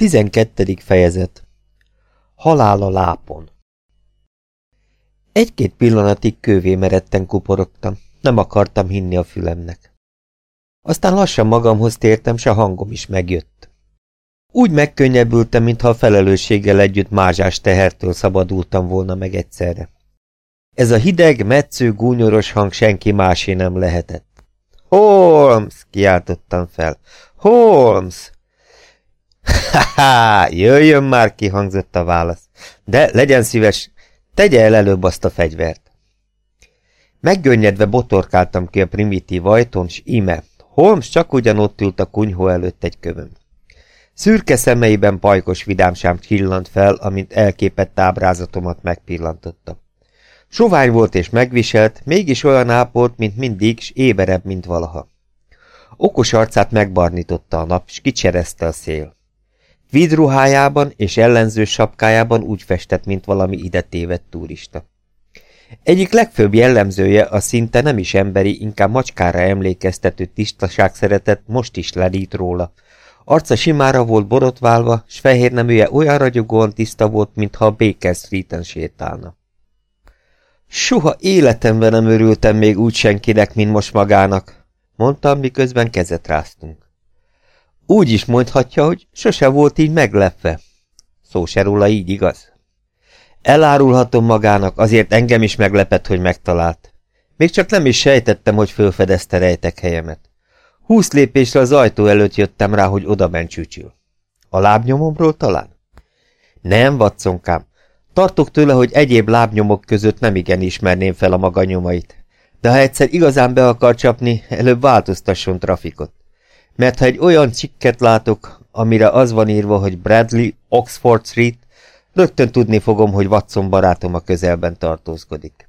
Tizenkettedik fejezet Halál a lápon Egy-két pillanatig kővé meredten kuporogtam, nem akartam hinni a fülemnek. Aztán lassan magamhoz tértem, s a hangom is megjött. Úgy megkönnyebbültem, mintha a felelősséggel együtt mázsás tehertől szabadultam volna meg egyszerre. Ez a hideg, metsző, gúnyoros hang senki másé nem lehetett. Holmes! kiáltottam fel. Holmes! Ha-ha! Jöjjön már, kihangzott a válasz. De legyen szíves, tegye el előbb azt a fegyvert. Meggönnyedve botorkáltam ki a primitív ajtón, s ime. Holmes csak ugyanott ült a kunyhó előtt egy kövön. Szürke szemeiben pajkos vidámsám csillant fel, amint elképett ábrázatomat megpillantotta. Sovány volt és megviselt, mégis olyan ápolt, mint mindig, s éberebb, mint valaha. Okos arcát megbarnította a nap, s kicserezte a szél. Vidruhájában és ellenző sapkájában úgy festett, mint valami ide tévedt turista. Egyik legfőbb jellemzője a szinte nem is emberi, inkább macskára emlékeztető tisztaság szeretett most is ledít róla. Arca simára volt borotválva, s fehér neműje olyan ragyogóan tiszta volt, mintha a Baker Street-en sétálna. Soha életemben nem örültem még úgy senkinek, mint most magának, mondtam, miközben kezet ráztunk. Úgy is mondhatja, hogy sose volt így meglepve. Szó se róla így, igaz? Elárulhatom magának, azért engem is meglepett, hogy megtalált. Még csak nem is sejtettem, hogy fölfedezte rejtek helyemet. Húsz lépésre az ajtó előtt jöttem rá, hogy oda csücsül. A lábnyomomról talán? Nem, vatszonkám. Tartok tőle, hogy egyéb lábnyomok között nem igen ismerném fel a maga nyomait. De ha egyszer igazán be akar csapni, előbb változtasson trafikot mert ha egy olyan cikket látok, amire az van írva, hogy Bradley, Oxford Street, rögtön tudni fogom, hogy Watson barátom a közelben tartózkodik.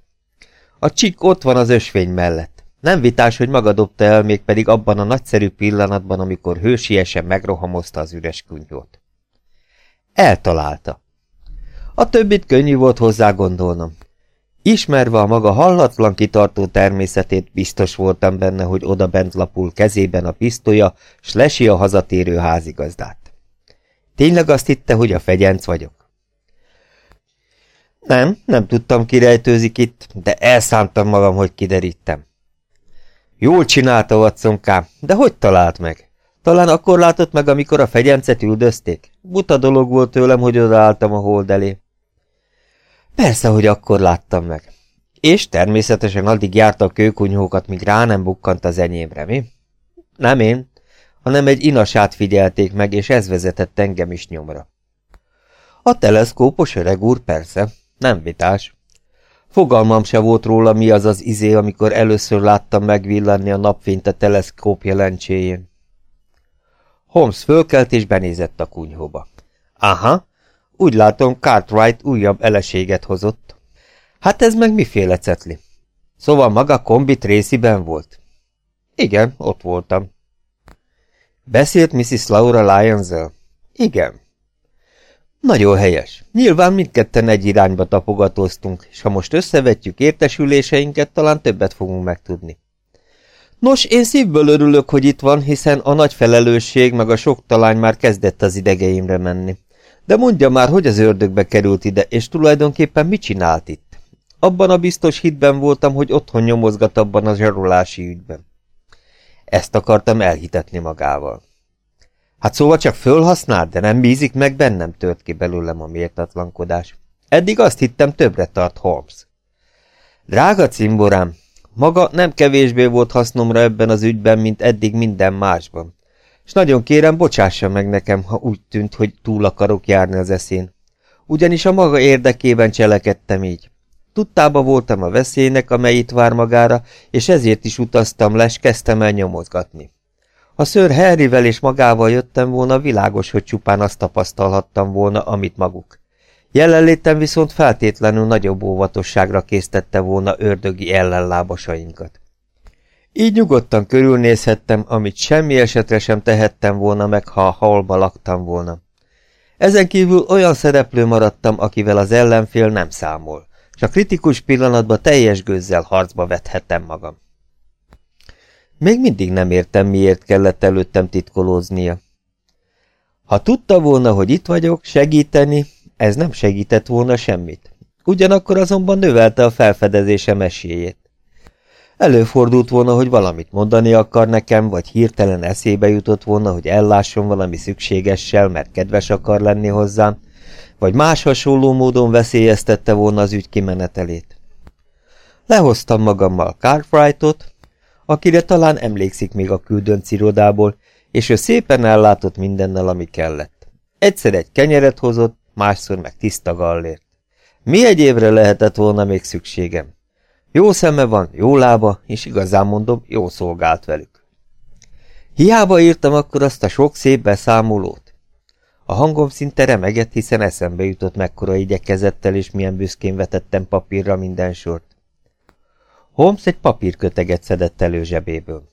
A csik ott van az ösvény mellett. Nem vitás, hogy maga dobta el, még pedig abban a nagyszerű pillanatban, amikor hősiesen megrohamozta az üres kunyhót. Eltalálta. A többit könnyű volt hozzá gondolnom. Ismerve a maga hallatlan kitartó természetét, biztos voltam benne, hogy oda bent lapul kezében a pisztolya, s lesi a hazatérő házigazdát. Tényleg azt hitte, hogy a fegyenc vagyok? Nem, nem tudtam, kirejtőzik itt, de elszántam magam, hogy kiderítem. Jól csinálta, Watsonká, de hogy talált meg? Talán akkor látott meg, amikor a fegyencet üldözték? Buta dolog volt tőlem, hogy odaálltam a hold elé. Persze, hogy akkor láttam meg. És természetesen addig járta a kőkunyhókat, míg rá nem bukkant az enyémre, mi? Nem én, hanem egy inasát figyelték meg, és ez vezetett engem is nyomra. A teleszkópos öreg úr persze, nem vitás. Fogalmam se volt róla, mi az az izé, amikor először láttam megvillanni a napfényt a teleszkóp jelencséjén. Holmes fölkelt és benézett a kunyhóba. Aha, úgy látom, Cartwright újabb eleséget hozott. Hát ez meg miféle cetli? Szóval maga kombi Tracyben volt? Igen, ott voltam. Beszélt Mrs. Laura lyons -el? Igen. Nagyon helyes. Nyilván mindketten egy irányba tapogatóztunk, és ha most összevetjük értesüléseinket, talán többet fogunk megtudni. Nos, én szívből örülök, hogy itt van, hiszen a nagy felelősség meg a sok talány már kezdett az idegeimre menni. De mondja már, hogy az ördögbe került ide, és tulajdonképpen mit csinált itt? Abban a biztos hitben voltam, hogy otthon nyomozgat abban a zsarolási ügyben. Ezt akartam elhitetni magával. Hát szóval csak fölhasznált, de nem bízik meg bennem, tört ki belőlem a méltatlankodás. Eddig azt hittem, többre tart Holmes. Drága cimborám, maga nem kevésbé volt hasznomra ebben az ügyben, mint eddig minden másban és nagyon kérem, bocsássa meg nekem, ha úgy tűnt, hogy túl akarok járni az eszén. Ugyanis a maga érdekében cselekedtem így. Tudtába voltam a veszélynek, amely itt vár magára, és ezért is utaztam le, és kezdtem el nyomozgatni. Ha ször Harryvel és magával jöttem volna, világos, hogy csupán azt tapasztalhattam volna, amit maguk. Jelenlétem viszont feltétlenül nagyobb óvatosságra késztette volna ördögi ellenlábasainkat. Így nyugodtan körülnézhettem, amit semmi esetre sem tehettem volna meg, ha halba laktam volna. Ezen kívül olyan szereplő maradtam, akivel az ellenfél nem számol, és a kritikus pillanatban teljes gőzzel harcba vethettem magam. Még mindig nem értem, miért kellett előttem titkolóznia. Ha tudta volna, hogy itt vagyok, segíteni, ez nem segített volna semmit. Ugyanakkor azonban növelte a felfedezésem esélyét. Előfordult volna, hogy valamit mondani akar nekem, vagy hirtelen eszébe jutott volna, hogy ellásson valami szükségessel, mert kedves akar lenni hozzám, vagy más hasonló módon veszélyeztette volna az ügy kimenetelét. Lehoztam magammal Cartwrightot, akire talán emlékszik még a küldönc irodából, és ő szépen ellátott mindennel, ami kellett. Egyszer egy kenyeret hozott, másszor meg tiszta gallért. Mi egy évre lehetett volna még szükségem? Jó szeme van, jó lába, és igazán mondom, jó szolgált velük. Hiába írtam akkor azt a sok szép beszámolót. A hangom szinte remegett, hiszen eszembe jutott mekkora igyekezettel, és milyen büszkén vetettem papírra minden sort. Holmes egy papírköteget szedett elő zsebéből.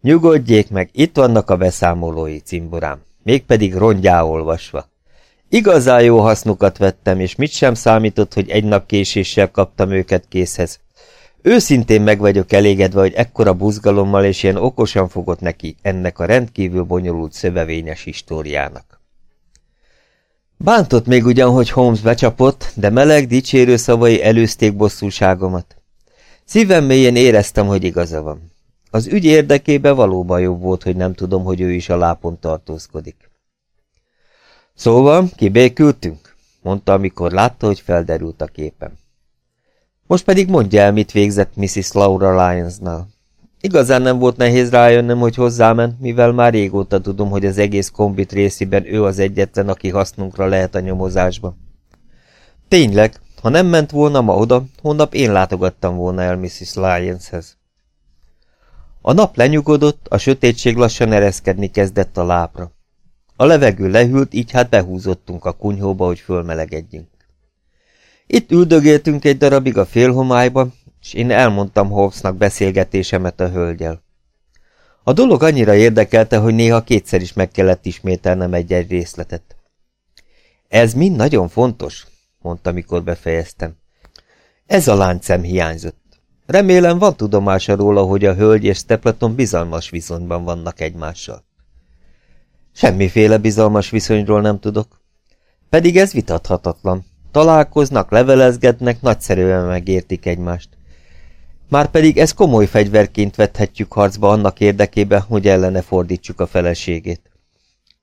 Nyugodjék meg, itt vannak a beszámolói, cimborám, mégpedig rongyá olvasva. Igazán jó hasznukat vettem, és mit sem számított, hogy egy nap késéssel kaptam őket készhez. Őszintén meg vagyok elégedve, hogy ekkora buzgalommal és ilyen okosan fogott neki ennek a rendkívül bonyolult szövevényes históriának. Bántott még ugyan, hogy Holmes becsapott, de meleg, dicsérő szavai előzték bosszúságomat. Szívem mélyen éreztem, hogy igaza van. Az ügy érdekébe valóban jobb volt, hogy nem tudom, hogy ő is a lápon tartózkodik. Szóval, kibékültünk? mondta, amikor látta, hogy felderült a képem. Most pedig mondja el, mit végzett Mrs. Laura Lyonsnál. Igazán nem volt nehéz rájönnöm, hogy hozzáment, mivel már régóta tudom, hogy az egész kombit részében ő az egyetlen, aki hasznunkra lehet a nyomozásban. Tényleg, ha nem ment volna ma oda, holnap én látogattam volna el Mrs. Lyonshez. A nap lenyugodott, a sötétség lassan ereszkedni kezdett a lábra. A levegő lehűlt, így hát behúzottunk a kunyhóba, hogy fölmelegedjünk. Itt üldögéltünk egy darabig a félhomályba, és én elmondtam Holmesnak beszélgetésemet a hölgyel. A dolog annyira érdekelte, hogy néha kétszer is meg kellett ismételnem egy-egy részletet. Ez mind nagyon fontos, mondta, mikor befejeztem. Ez a láncem hiányzott. Remélem van tudomása róla, hogy a hölgy és Stapleton bizalmas viszonyban vannak egymással. Semmiféle bizalmas viszonyról nem tudok. Pedig ez vitathatatlan. Találkoznak, levelezgetnek, nagyszerűen megértik egymást. Márpedig ez komoly fegyverként vethetjük harcba annak érdekében, hogy ellene fordítsuk a feleségét.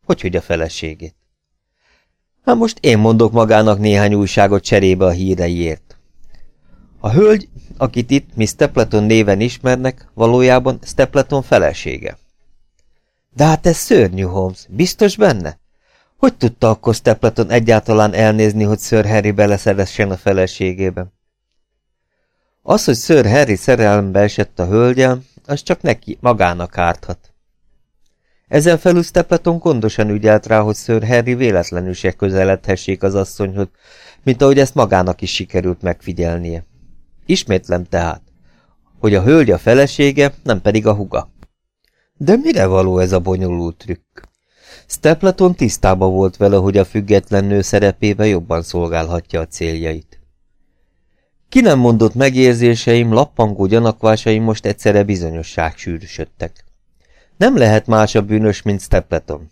Hogyhogy a feleségét? Hát most én mondok magának néhány újságot cserébe a híreiért. A hölgy, akit itt Miss Stapleton néven ismernek, valójában Stapleton felesége. De hát ez szörnyű, Holmes. Biztos benne? Hogy tudta akkor Stapleton egyáltalán elnézni, hogy Sir Harry beleszeressen a feleségébe? Az, hogy Sir Harry szerelembe esett a hölgyel, az csak neki magának árthat. Ezen felül Stapleton gondosan ügyelt rá, hogy Sir Harry véletlenül se közeledhessék az asszonyhoz, mint ahogy ezt magának is sikerült megfigyelnie. Ismétlem tehát, hogy a hölgy a felesége, nem pedig a huga. De mire való ez a bonyolult trükk? Stapleton tisztában volt vele, hogy a független nő szerepébe jobban szolgálhatja a céljait. Ki nem mondott megérzéseim, lappangó gyanakvásaim most egyszerre bizonyosság sűrűsödtek. Nem lehet más a bűnös, mint Stapleton.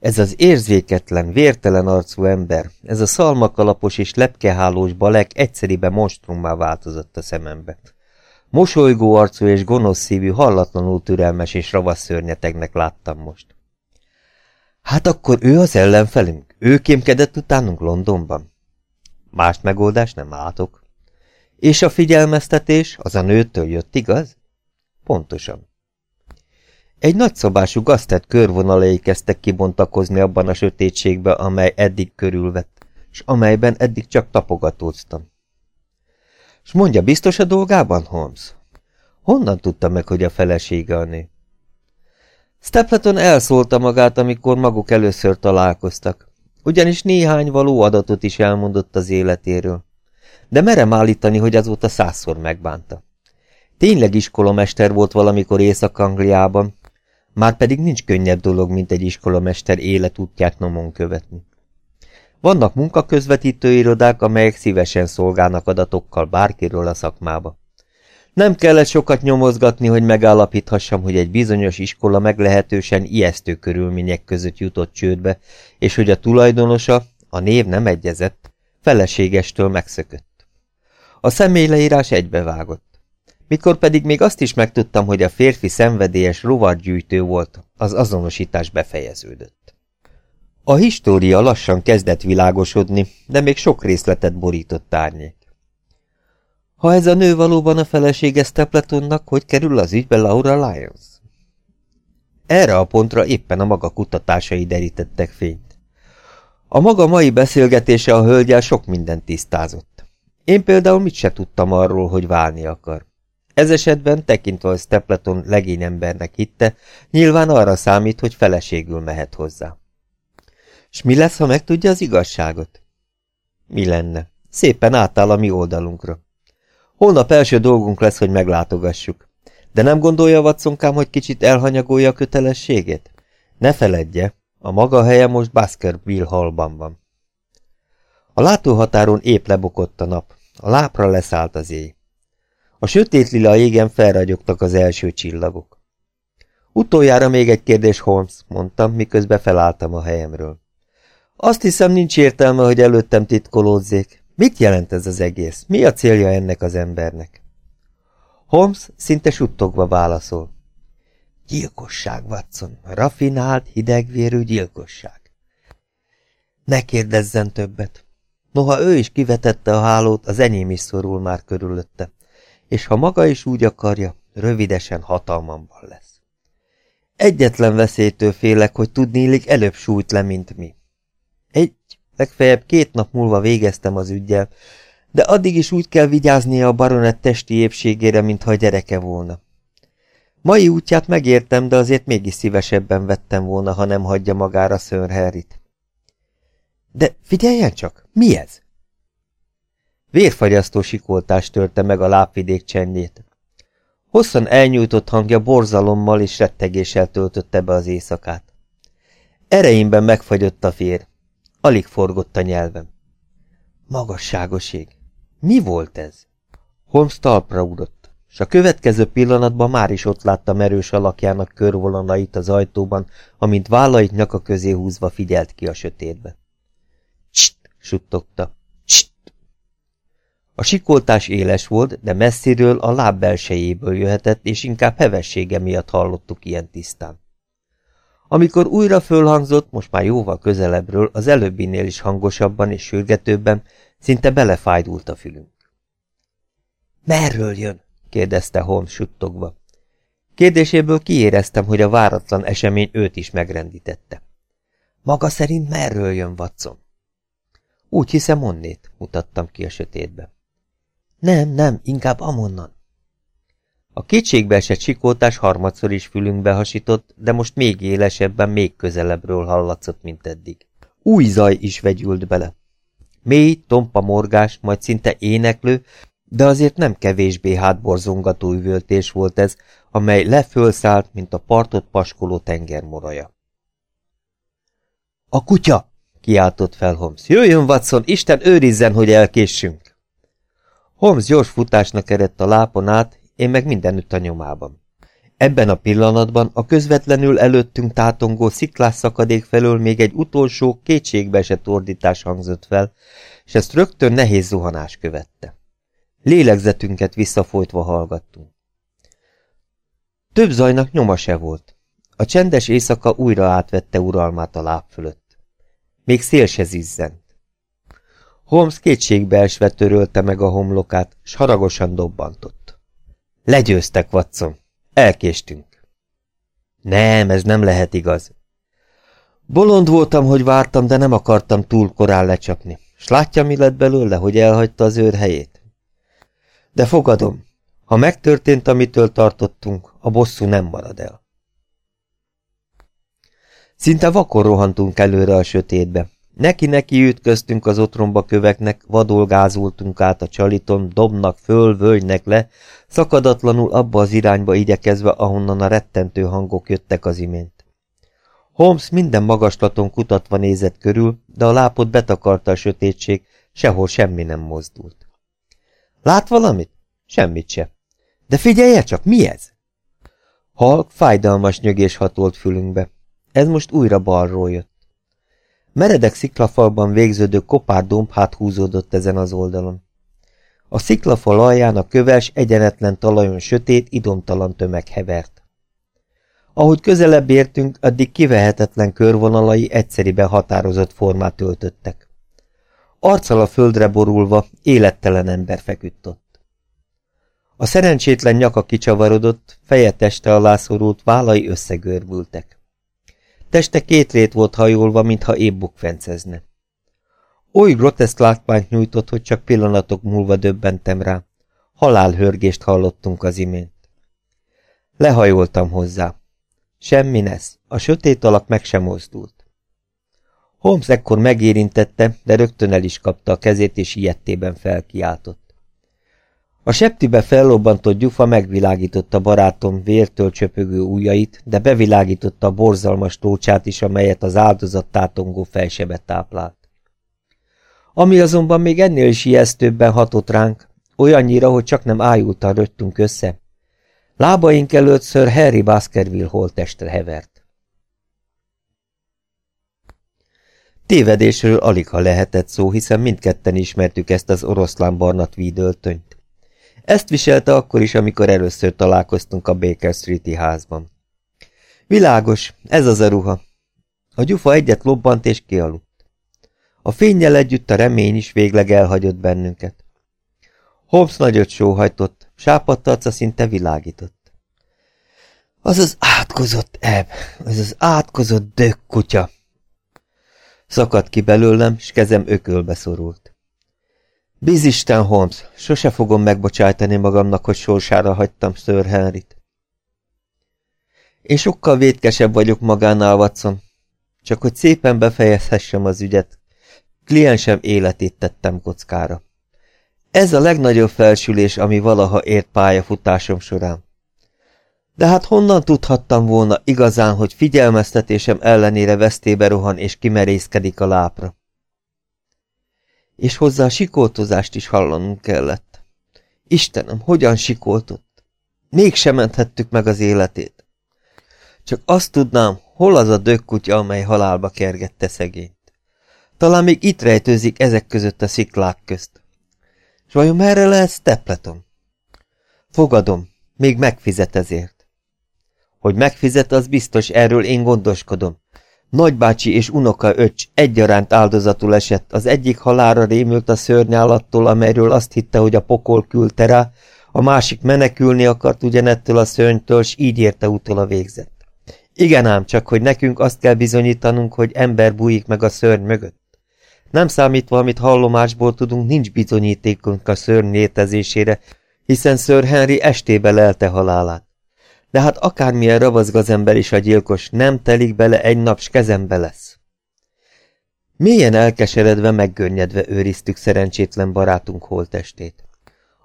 Ez az érzéketlen, vértelen arcú ember, ez a szalmakalapos és lepkehálós balek egyszeribe monstrummá változott a szemembe. Mosolygó arcú és gonosz szívű, hallatlanul türelmes és ravasz szörnyetegnek láttam most. Hát akkor ő az ellenfelünk? Ő kémkedett utánunk Londonban? Más megoldást nem látok. És a figyelmeztetés az a nőtől jött, igaz? Pontosan. Egy nagyszabású gaztett körvonalai kezdtek kibontakozni abban a sötétségbe, amely eddig körülvett, és amelyben eddig csak tapogatóztam. S mondja, biztos a dolgában, Holmes? Honnan tudta meg, hogy a felesége a nő? Stapleton elszólta magát, amikor maguk először találkoztak, ugyanis néhány való adatot is elmondott az életéről. De merem állítani, hogy azóta százszor megbánta. Tényleg iskolamester volt valamikor Észak-Angliában, már pedig nincs könnyebb dolog, mint egy iskolamester életútját nomon követni. Vannak munkaközvetítő irodák, amelyek szívesen szolgálnak adatokkal bárkiről a szakmába. Nem kellett sokat nyomozgatni, hogy megállapíthassam, hogy egy bizonyos iskola meglehetősen ijesztő körülmények között jutott csődbe, és hogy a tulajdonosa, a név nem egyezett, feleségestől megszökött. A személyleírás egybevágott. Mikor pedig még azt is megtudtam, hogy a férfi szenvedélyes rovargyűjtő volt, az azonosítás befejeződött. A história lassan kezdett világosodni, de még sok részletet borított árnyék. Ha ez a nő valóban a felesége Stapletonnak, hogy kerül az ügybe Laura Lyons? Erre a pontra éppen a maga kutatásai derítettek fényt. A maga mai beszélgetése a hölgyel sok mindent tisztázott. Én például mit se tudtam arról, hogy válni akar. Ez esetben, tekintve a Stapleton legényembernek hitte, nyilván arra számít, hogy feleségül mehet hozzá. S mi lesz, ha megtudja az igazságot? Mi lenne? Szépen átáll a mi oldalunkra. Holnap első dolgunk lesz, hogy meglátogassuk. De nem gondolja, Watsonkám, hogy kicsit elhanyagolja a kötelességét? Ne feledje, a maga helye most Baskerville hallban van. A látóhatáron épp lebokott a nap, a lápra leszállt az éj. A sötét lila égen felragyogtak az első csillagok. Utoljára még egy kérdés, Holmes, mondtam, miközben felálltam a helyemről. Azt hiszem, nincs értelme, hogy előttem titkolódzék. Mit jelent ez az egész? Mi a célja ennek az embernek? Holmes szinte suttogva válaszol. Gyilkosság, Watson. Rafinált, hidegvérű gyilkosság. Ne kérdezzen többet. Noha ő is kivetette a hálót, az enyém is szorul már körülötte, és ha maga is úgy akarja, rövidesen hatalmamban lesz. Egyetlen veszélytől félek, hogy tudnélik előbb sújt le, mint mi. Egy, legfeljebb két nap múlva végeztem az ügyel, de addig is úgy kell vigyáznia a baronet testi épségére, mintha gyereke volna. Mai útját megértem, de azért mégis szívesebben vettem volna, ha nem hagyja magára Sir Harryt. De figyeljen csak, mi ez? Vérfagyasztó sikoltás törte meg a lábvidék csendjét. Hosszan elnyújtott hangja borzalommal és rettegéssel töltötte be az éjszakát. Ereimben megfagyott a fér. Alig forgott a nyelvem. Magasságoség. Mi volt ez? Holmes talpra ugrott, s a következő pillanatban már is ott látta merős alakjának körvonalait az ajtóban, amint vállait nyaka közé húzva figyelt ki a sötétbe. Cst! suttogta. Cst! A sikoltás éles volt, de messziről a láb belsejéből jöhetett, és inkább hevessége miatt hallottuk ilyen tisztán. Amikor újra fölhangzott, most már jóval közelebbről, az előbbinél is hangosabban és sürgetőbben, szinte belefájdult a fülünk. Merről jön? kérdezte Holmes suttogva. Kérdéséből kiéreztem, hogy a váratlan esemény őt is megrendítette. Maga szerint merről jön, Watson? Úgy hiszem onnét, mutattam ki a sötétbe. Nem, nem, inkább amonnan. A esett sikótás harmadszor is fülünkbe hasított, de most még élesebben, még közelebbről hallatszott, mint eddig. Új zaj is vegyült bele. Mély, tompa morgás, majd szinte éneklő, de azért nem kevésbé hátborzongató üvöltés volt ez, amely lefölszállt, mint a partot paskoló tengermoraja. A kutya! kiáltott fel Holmes. Jöjjön, Watson, Isten őrizzen, hogy elkéssünk! Holmes gyors futásnak eredt a lápon át, én meg mindenütt a nyomában. Ebben a pillanatban a közvetlenül előttünk tátongó sziklás szakadék felől még egy utolsó, kétségbeesett ordítás hangzott fel, és ezt rögtön nehéz zuhanás követte. Lélegzetünket visszafolytva hallgattunk. Több zajnak nyoma se volt. A csendes éjszaka újra átvette uralmát a láb fölött. Még szél se zizzent. Holmes kétségbeesve törölte meg a homlokát, s haragosan dobbantott. Legyőztek, Watson. Elkéstünk. Nem, ez nem lehet igaz. Bolond voltam, hogy vártam, de nem akartam túl korán lecsapni. S látja, mi lett belőle, hogy elhagyta az őr helyét? De fogadom, ha megtörtént, amitől tartottunk, a bosszú nem marad el. Szinte vakon rohantunk előre a sötétbe. Neki-neki ütköztünk az otromba köveknek, vadolgázultunk át a csaliton, dobnak föl, völgynek le, szakadatlanul abba az irányba igyekezve, ahonnan a rettentő hangok jöttek az imént. Holmes minden magaslaton kutatva nézett körül, de a lápot betakarta a sötétség, sehol semmi nem mozdult. Lát valamit? Semmit se. De figyelje csak, mi ez? Halk, fájdalmas nyögés hatolt fülünkbe. Ez most újra balról jött. Meredek sziklafalban végződő kopár hát húzódott ezen az oldalon. A sziklafal alján a köves, egyenetlen talajon sötét, idomtalan tömeg hevert. Ahogy közelebb értünk, addig kivehetetlen körvonalai egyszeriben határozott formát öltöttek. Arccal a földre borulva, élettelen ember feküdt ott. A szerencsétlen nyaka kicsavarodott, feje teste alá szorult, vállai összegörbültek. Teste két rét volt hajolva, mintha épp bukfencezne. Oly groteszk látványt nyújtott, hogy csak pillanatok múlva döbbentem rá. Halálhörgést hallottunk az imént. Lehajoltam hozzá. Semmi nesz, a sötét alak meg sem mozdult. Holmes ekkor megérintette, de rögtön el is kapta a kezét, és ilyettében felkiáltott. A septibe fellobbantott gyufa megvilágította barátom vértől csöpögő ujjait, de bevilágította a borzalmas tócsát is, amelyet az áldozat tátongó fejsebet táplált. Ami azonban még ennél is ijesztőbben hatott ránk, olyannyira, hogy csak nem ájultan rögtünk össze. Lábaink előtt Sir Harry Baskerville holtestre hevert. Tévedésről alig ha lehetett szó, hiszen mindketten ismertük ezt az oroszlán barna tweedöltönyt. Ezt viselte akkor is, amikor először találkoztunk a Baker Street-i házban. Világos, ez az a ruha. A gyufa egyet lobbant és kialudt. A fényjel együtt a remény is végleg elhagyott bennünket. Holmes nagyot sóhajtott, sápadt arca szinte világított. Az az átkozott ebb, az az átkozott dög kutya. Szakadt ki belőlem, s kezem ökölbe szorult. Bizisten, Holmes, sose fogom megbocsájtani magamnak, hogy sorsára hagytam Sir Henryt. Én sokkal vétkesebb vagyok magánál, Watson. Csak hogy szépen befejezhessem az ügyet, Kliensem életét tettem kockára. Ez a legnagyobb felsülés, ami valaha ért pályafutásom során. De hát honnan tudhattam volna igazán, hogy figyelmeztetésem ellenére vesztébe rohan és kimerészkedik a lápra? És hozzá sikoltozást is hallanunk kellett. Istenem, hogyan sikoltott? Mégsem menthettük meg az életét. Csak azt tudnám, hol az a dökkutya, amely halálba kergette szegény. Talán még itt rejtőzik ezek között a sziklák közt. S vajon merre lehet Stepleton? Fogadom, még megfizet ezért. Hogy megfizet, az biztos, erről én gondoskodom. Nagybácsi és unoka öcs egyaránt áldozatul esett, az egyik halára rémült a szörnyállattól, amelyről azt hitte, hogy a pokol küldte rá, a másik menekülni akart ugyanettől a szörnytől, s így érte utol a végzet. Igen ám, csak hogy nekünk azt kell bizonyítanunk, hogy ember bújik meg a szörny mögött. Nem számítva, amit hallomásból tudunk, nincs bizonyítékunk a szörny létezésére, hiszen Sir Henry estébe lelte halálát. De hát akármilyen ember is a gyilkos, nem telik bele egy nap, s kezembe lesz. Mélyen elkeseredve, meggönnyedve őriztük szerencsétlen barátunk holtestét.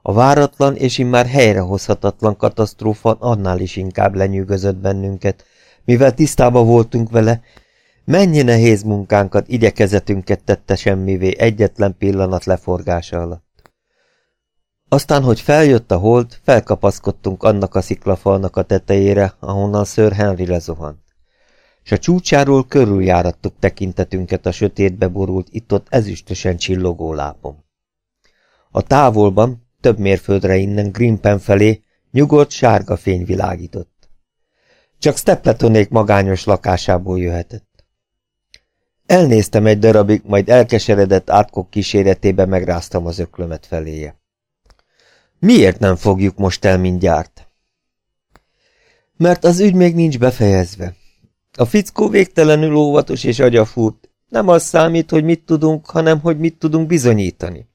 A váratlan és immár helyrehozhatatlan katasztrófa annál is inkább lenyűgözött bennünket, mivel tisztában voltunk vele, Mennyi nehéz munkánkat, igyekezetünket tette semmivé egyetlen pillanat leforgása alatt. Aztán, hogy feljött a hold, felkapaszkodtunk annak a sziklafalnak a tetejére, ahonnan Sir Henry lezuhant. S a csúcsáról körüljárattuk tekintetünket a sötétbe borult, itt-ott ezüstösen csillogó lápom. A távolban, több mérföldre innen Grimpen felé, nyugodt sárga fény világított. Csak Stepletonék magányos lakásából jöhetett. Elnéztem egy darabig, majd elkeseredett átkok kíséretébe megráztam az öklömet feléje. Miért nem fogjuk most el mindjárt? Mert az ügy még nincs befejezve. A fickó végtelenül óvatos és agyafúrt. Nem az számít, hogy mit tudunk, hanem hogy mit tudunk bizonyítani.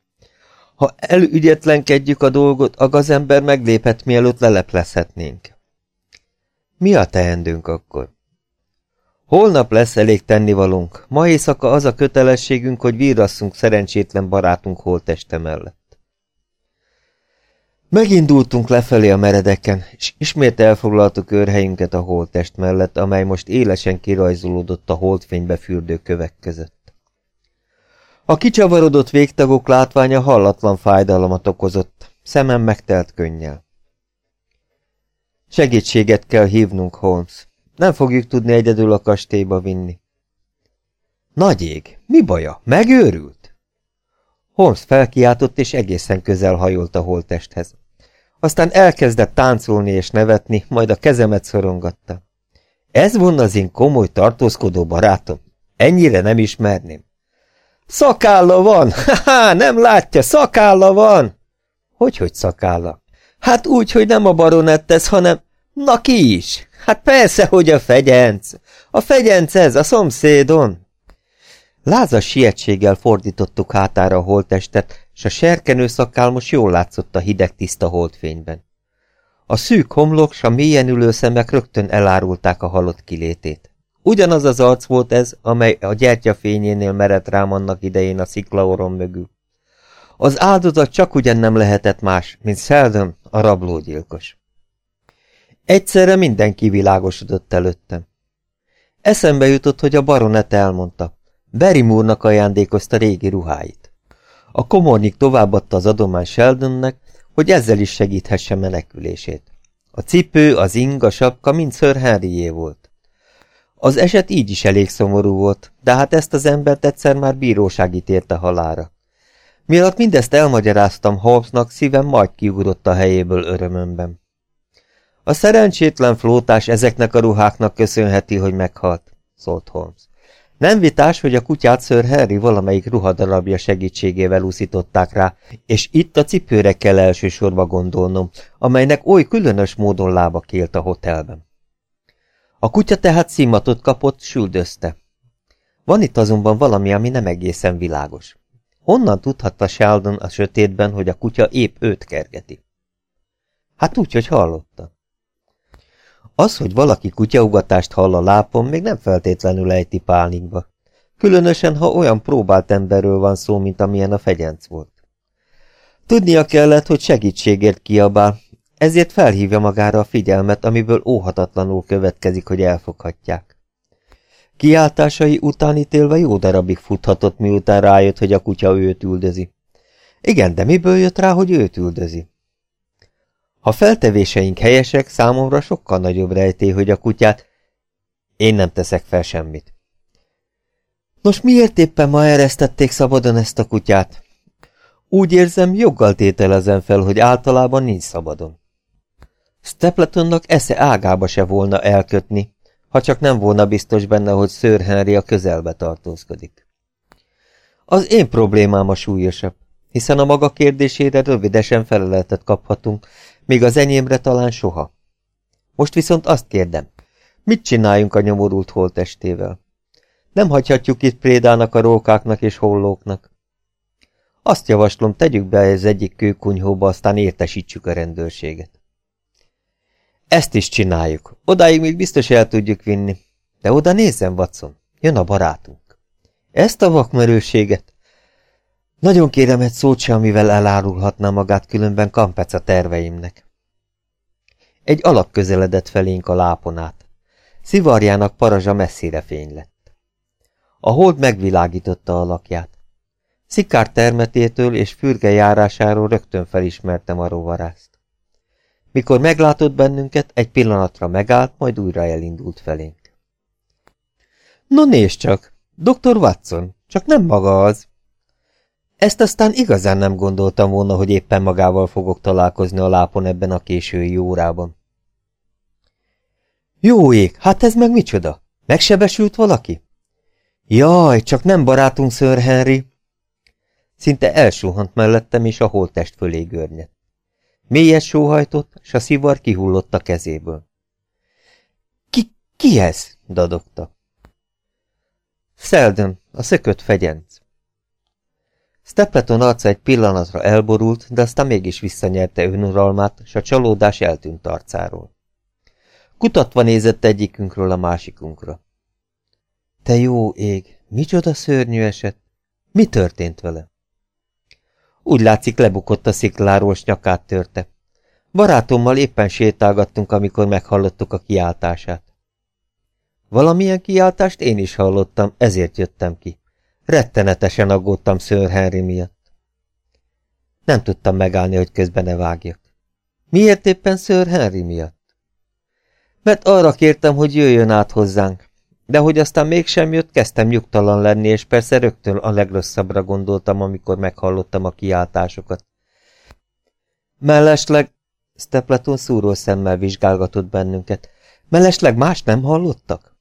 Ha elügyetlenkedjük a dolgot, a gazember megléphet, mielőtt leleplezhetnénk. Mi a teendőnk akkor? Holnap lesz elég tennivalunk. Ma éjszaka az a kötelességünk, hogy vírasszunk szerencsétlen barátunk holteste mellett. Megindultunk lefelé a meredeken, és ismét elfoglaltuk őrhelyünket a holtest mellett, amely most élesen kirajzolódott a holdfénybe fürdő kövek között. A kicsavarodott végtagok látványa hallatlan fájdalmat okozott, szemem megtelt könnyel. Segítséget kell hívnunk, Holmes. Nem fogjuk tudni egyedül a kastélyba vinni. Nagy ég, mi baja? Megőrült? Holmes felkiáltott, és egészen közel hajolt a holtesthez. Aztán elkezdett táncolni és nevetni, majd a kezemet szorongatta. Ez volna az én komoly tartózkodó barátom. Ennyire nem ismerném. Szakálla van! Ha-ha, nem látja, szakálla van! Hogy, hogy szakálla? Hát úgy, hogy nem a baronettesz, hanem... Na ki is? Hát persze, hogy a fegyenc. A fegyenc ez, a szomszédon. Lázas sietséggel fordítottuk hátára a holtestet, s a serkenő szakál most jól látszott a hideg tiszta holdfényben. A szűk homlok s a mélyen ülő szemek rögtön elárulták a halott kilétét. Ugyanaz az arc volt ez, amely a gyertya fényénél merett rám annak idején a sziklaoron mögül. Az áldozat csak ugyan nem lehetett más, mint Sheldon, a rablógyilkos. Egyszerre mindenki világosodott előttem. Eszembe jutott, hogy a baronet elmondta. Berimúrnak ajándékozta régi ruháit. A komornyik továbbadta az adomány Sheldonnek, hogy ezzel is segíthesse menekülését. A cipő, az ing, a sapka mind Sir Henryé volt. Az eset így is elég szomorú volt, de hát ezt az embert egyszer már bíróság ítérte halára. Mielőtt mindezt elmagyaráztam Holmesnak, szívem majd kiugrott a helyéből örömömben. A szerencsétlen flótás ezeknek a ruháknak köszönheti, hogy meghalt, szólt Holmes. Nem vitás, hogy a kutyát Sir Harry valamelyik ruhadarabja segítségével úszították rá, és itt a cipőre kell elsősorba gondolnom, amelynek oly különös módon lába kélt a hotelben. A kutya tehát szímatot kapott, süldözte. Van itt azonban valami, ami nem egészen világos. Honnan tudhatta Sheldon a sötétben, hogy a kutya épp őt kergeti? Hát úgy, hogy hallotta. Az, hogy valaki kutyaugatást hall a lápon, még nem feltétlenül ejti pánikba. Különösen, ha olyan próbált emberről van szó, mint amilyen a fegyenc volt. Tudnia kellett, hogy segítségért kiabál, ezért felhívja magára a figyelmet, amiből óhatatlanul következik, hogy elfoghatják. Kiáltásai után ítélve jó darabig futhatott, miután rájött, hogy a kutya őt üldözi. Igen, de miből jött rá, hogy őt üldözi? Ha feltevéseink helyesek, számomra sokkal nagyobb rejtély, hogy a kutyát... Én nem teszek fel semmit. Nos, miért éppen ma eresztették szabadon ezt a kutyát? Úgy érzem, joggal tételezem fel, hogy általában nincs szabadon. Stapletonnak esze ágába se volna elkötni, ha csak nem volna biztos benne, hogy Sir Henry a közelbe tartózkodik. Az én problémám a súlyosabb, hiszen a maga kérdésére rövidesen feleletet kaphatunk, még az enyémre talán soha. Most viszont azt kérdem, mit csináljunk a nyomorult holtestével? Nem hagyhatjuk itt prédának a rókáknak és hollóknak. Azt javaslom, tegyük be az egyik kőkunyhóba, aztán értesítsük a rendőrséget. Ezt is csináljuk. Odáig még biztos el tudjuk vinni. De oda nézzen, Watson. Jön a barátunk. Ezt a vakmerőséget? Nagyon kérem egy szót se, amivel elárulhatná magát, különben kampec a terveimnek. Egy alak közeledett felénk a lápon át. Szivarjának parazsa messzire fény lett. A hold megvilágította alakját. Szikár termetétől és fürge járásáról rögtön felismertem a rovarászt. Mikor meglátott bennünket, egy pillanatra megállt, majd újra elindult felénk. No nézd csak, Dr. Watson, csak nem maga az. Ezt aztán igazán nem gondoltam volna, hogy éppen magával fogok találkozni a lápon ebben a késői órában. Jó ég, hát ez meg micsoda? Megsebesült valaki? Jaj, csak nem barátunk Sir Henry. Szinte elsuhant mellettem, és a holttest fölé görnyett. Mélyet sóhajtott, s a szivar kihullott a kezéből. Ki, ki ez? dadogta. Sheldon, a szökött fegyenc. Stepleton arca egy pillanatra elborult, de aztán mégis visszanyerte önuralmát, s a csalódás eltűnt arcáról. Kutatva nézett egyikünkről a másikunkra. Te jó ég, micsoda szörnyű eset! Mi történt vele? Úgy látszik lebukott a szikláról, s nyakát törte. Barátommal éppen sétálgattunk, amikor meghallottuk a kiáltását. Valamilyen kiáltást én is hallottam, ezért jöttem ki. Rettenetesen aggódtam Sir Henry miatt. Nem tudtam megállni, hogy közben ne vágjak. Miért éppen Sir Henry miatt? Mert arra kértem, hogy jöjjön át hozzánk. De hogy aztán mégsem jött, kezdtem nyugtalan lenni, és persze rögtön a legrosszabbra gondoltam, amikor meghallottam a kiáltásokat. Mellesleg, Stepleton szúró szemmel vizsgálgatott bennünket. Mellesleg más nem hallottak?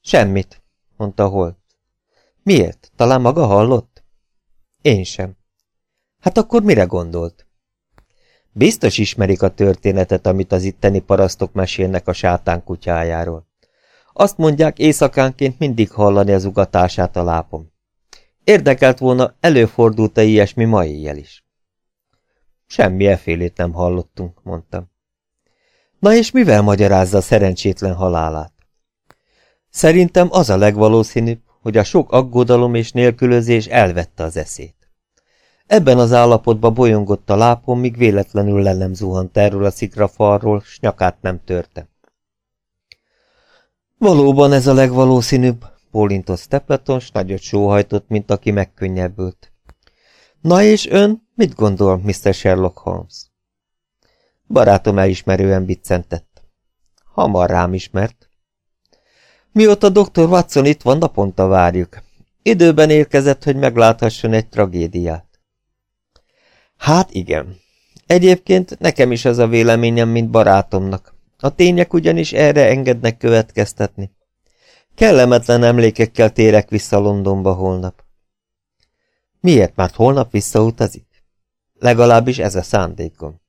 Semmit, mondta Holt. Miért? Talán maga hallott? Én sem. Hát akkor mire gondolt? Biztos ismerik a történetet, amit az itteni parasztok mesélnek a sátán kutyájáról. Azt mondják, éjszakánként mindig hallani az ugatását a lápom. Érdekelt volna, előfordult-e ilyesmi ma éjjel is. Semmi efélét nem hallottunk, mondtam. Na és mivel magyarázza a szerencsétlen halálát? Szerintem az a legvalószínűbb, hogy a sok aggodalom és nélkülözés elvette az eszét. Ebben az állapotban bolyongott a lápon, míg véletlenül le nem zuhant erről a szikrafalról, s nyakát nem törte. Valóban ez a legvalószínűbb, bólintott Stapleton, s nagyot sóhajtott, mint aki megkönnyebbült. Na és ön mit gondol, Mr. Sherlock Holmes? Barátom elismerően biccentett. Hamar rám ismert. Mióta dr. Watson itt van, naponta várjuk. Időben érkezett, hogy megláthasson egy tragédiát. Hát igen. Egyébként nekem is az a véleményem, mint barátomnak. A tények ugyanis erre engednek következtetni. Kellemetlen emlékekkel térek vissza Londonba holnap. Miért, mert holnap visszautazik? Legalábbis ez a szándékom.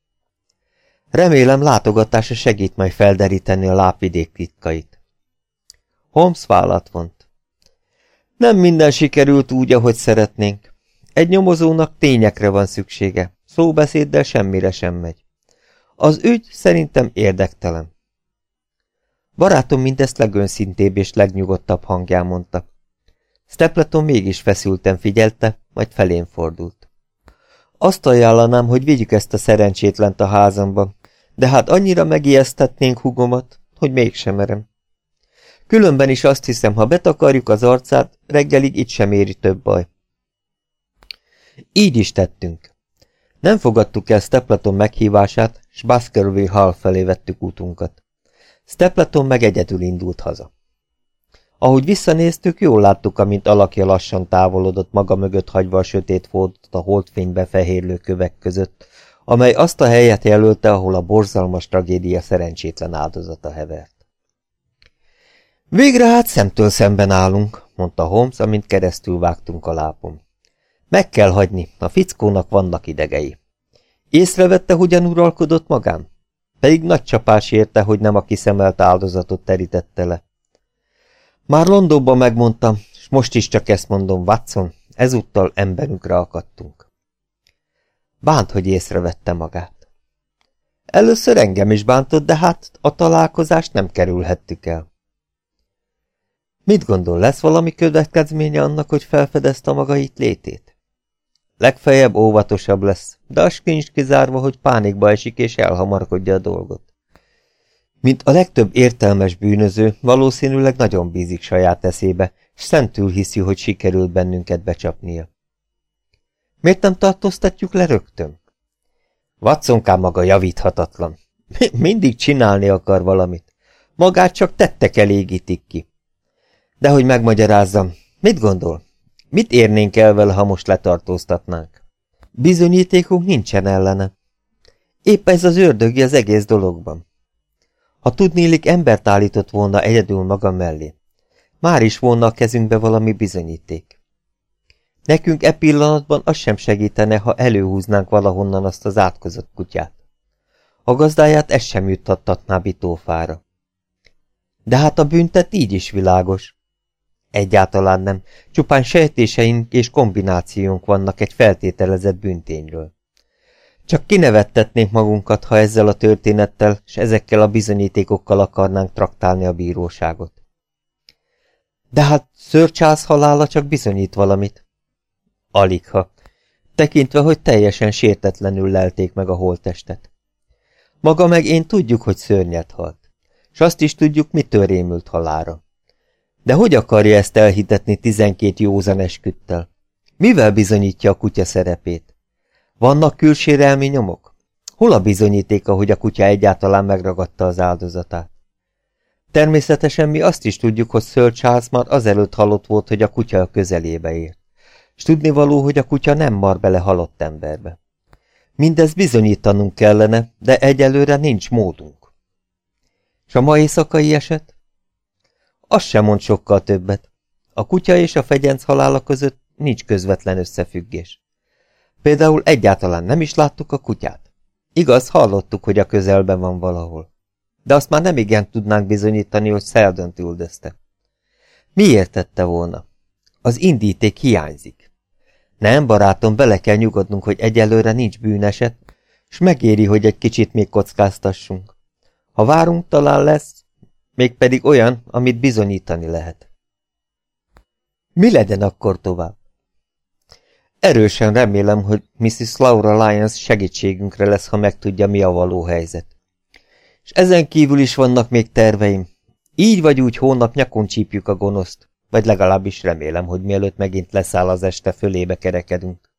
Remélem látogatása segít majd felderíteni a lápvidék titkait. Holmes vállat vont. Nem minden sikerült úgy, ahogy szeretnénk. Egy nyomozónak tényekre van szüksége, szóbeszéddel semmire sem megy. Az ügy szerintem érdektelen. Barátom mindezt legönszintébb és legnyugodtabb hangján mondta. Stepleton mégis feszülten figyelte, majd felén fordult. Azt ajánlanám, hogy vigyük ezt a szerencsétlent a házamba, de hát annyira megijesztetnénk hugomat, hogy mégsem merem. Különben is azt hiszem, ha betakarjuk az arcát, reggelig itt sem éri több baj. Így is tettünk. Nem fogadtuk el Stepleton meghívását, s Baskerville Hall felé vettük útunkat. Stepleton meg egyedül indult haza. Ahogy visszanéztük, jól láttuk, amint alakja lassan távolodott maga mögött hagyva a sötét fordot a holdfénybe fehérlő kövek között, amely azt a helyet jelölte, ahol a borzalmas tragédia szerencsétlen áldozata hevert. Végre hát szemtől szemben állunk, mondta Holmes, amint keresztül vágtunk a lápom. Meg kell hagyni, a fickónak vannak idegei. Észrevette, hogyan uralkodott magán? Pedig nagy csapás érte, hogy nem a kiszemelt áldozatot terítette le. Már Londonban megmondtam, és most is csak ezt mondom, Watson, ezúttal emberünkre akadtunk. Bánt, hogy észrevette magát. Először engem is bántott, de hát a találkozást nem kerülhettük el. Mit gondol, lesz valami következménye annak, hogy felfedezte maga itt létét? Legfeljebb óvatosabb lesz, de az nincs kizárva, hogy pánikba esik és elhamarkodja a dolgot. Mint a legtöbb értelmes bűnöző, valószínűleg nagyon bízik saját eszébe, s szentül hiszi, hogy sikerült bennünket becsapnia. Miért nem tartóztatjuk le rögtön? Watsonkám maga javíthatatlan. Mindig csinálni akar valamit. Magát csak tettek elégítik ki. De hogy megmagyarázzam, mit gondol? Mit érnénk el vele, ha most letartóztatnánk? Bizonyítékunk nincsen ellene. Épp ez az ördögi az egész dologban. Ha tudnélik, embert állított volna egyedül maga mellé. Már is volna a kezünkbe valami bizonyíték. Nekünk e pillanatban az sem segítene, ha előhúznánk valahonnan azt az átkozott kutyát. A gazdáját ez sem juttattatná bitófára. De hát a büntet így is világos. Egyáltalán nem, csupán sejtéseink és kombinációnk vannak egy feltételezett büntényről. Csak kinevettetnénk magunkat, ha ezzel a történettel és ezekkel a bizonyítékokkal akarnánk traktálni a bíróságot. De hát Sir halála csak bizonyít valamit. Aligha, tekintve, hogy teljesen sértetlenül lelték meg a holttestet. Maga meg én tudjuk, hogy szörnyet halt, és azt is tudjuk, mitől rémült halára. De hogy akarja ezt elhitetni tizenkét józan esküttel? Mivel bizonyítja a kutya szerepét? Vannak külsérelmi nyomok? Hol a bizonyítéka, hogy a kutya egyáltalán megragadta az áldozatát? Természetesen mi azt is tudjuk, hogy Sir Charles már azelőtt halott volt, hogy a kutya a közelébe ért. S tudnivaló, hogy a kutya nem mar bele halott emberbe. Mindez bizonyítanunk kellene, de egyelőre nincs módunk. És a ma éjszakai eset? Az sem mond sokkal többet. A kutya és a fegyenc halála között nincs közvetlen összefüggés. Például egyáltalán nem is láttuk a kutyát. Igaz, hallottuk, hogy a közelben van valahol. De azt már nem igen tudnánk bizonyítani, hogy Sheldon üldözte. Miért tette volna? Az indíték hiányzik. Nem, barátom, bele kell nyugodnunk, hogy egyelőre nincs bűneset, és megéri, hogy egy kicsit még kockáztassunk. Ha várunk, talán lesz, mégpedig olyan, amit bizonyítani lehet. Mi legyen akkor tovább? Erősen remélem, hogy Mrs. Laura Lyons segítségünkre lesz, ha megtudja, mi a való helyzet. És ezen kívül is vannak még terveim. Így vagy úgy hónap nyakon csípjük a gonoszt, vagy legalábbis remélem, hogy mielőtt megint leszáll az este, fölébe kerekedünk.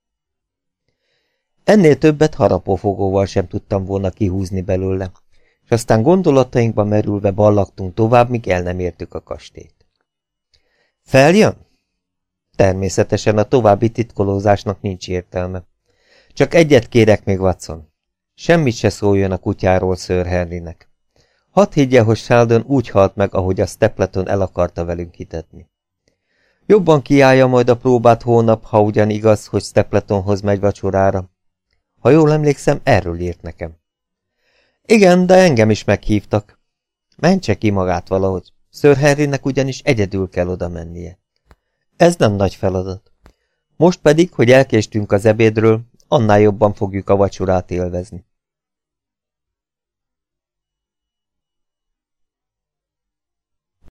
Ennél többet harapófogóval sem tudtam volna kihúzni belőle, és aztán gondolatainkba merülve ballagtunk tovább, míg el nem értük a kastélyt. Feljön? Természetesen a további titkolózásnak nincs értelme. Csak egyet kérek még, Watson. Semmit se szóljon a kutyáról Sir Henrynek. Hadd higgye, hogy Sheldon úgy halt meg, ahogy a Stepleton el akarta velünk hitetni. Jobban kiállja majd a próbát hónap, ha ugyan igaz, hogy Stepletonhoz megy vacsorára. Ha jól emlékszem, erről írt nekem. Igen, de engem is meghívtak. Mentse ki magát valahogy. Sir Henrynek ugyanis egyedül kell oda mennie. Ez nem nagy feladat. Most pedig, hogy elkéstünk az ebédről, annál jobban fogjuk a vacsorát élvezni.